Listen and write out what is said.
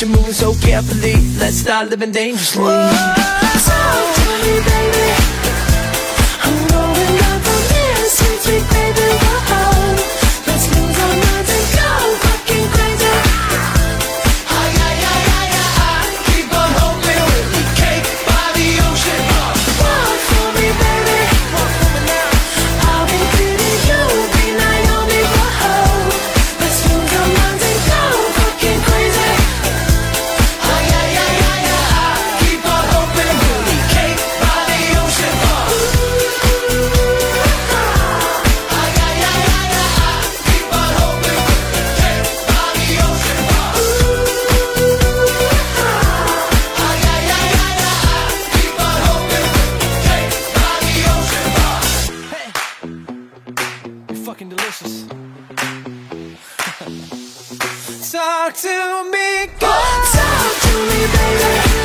you're moving so carefully. Let's start living dangerously. Whoa. So tell me that. Talk to me, God. Talk to me, baby.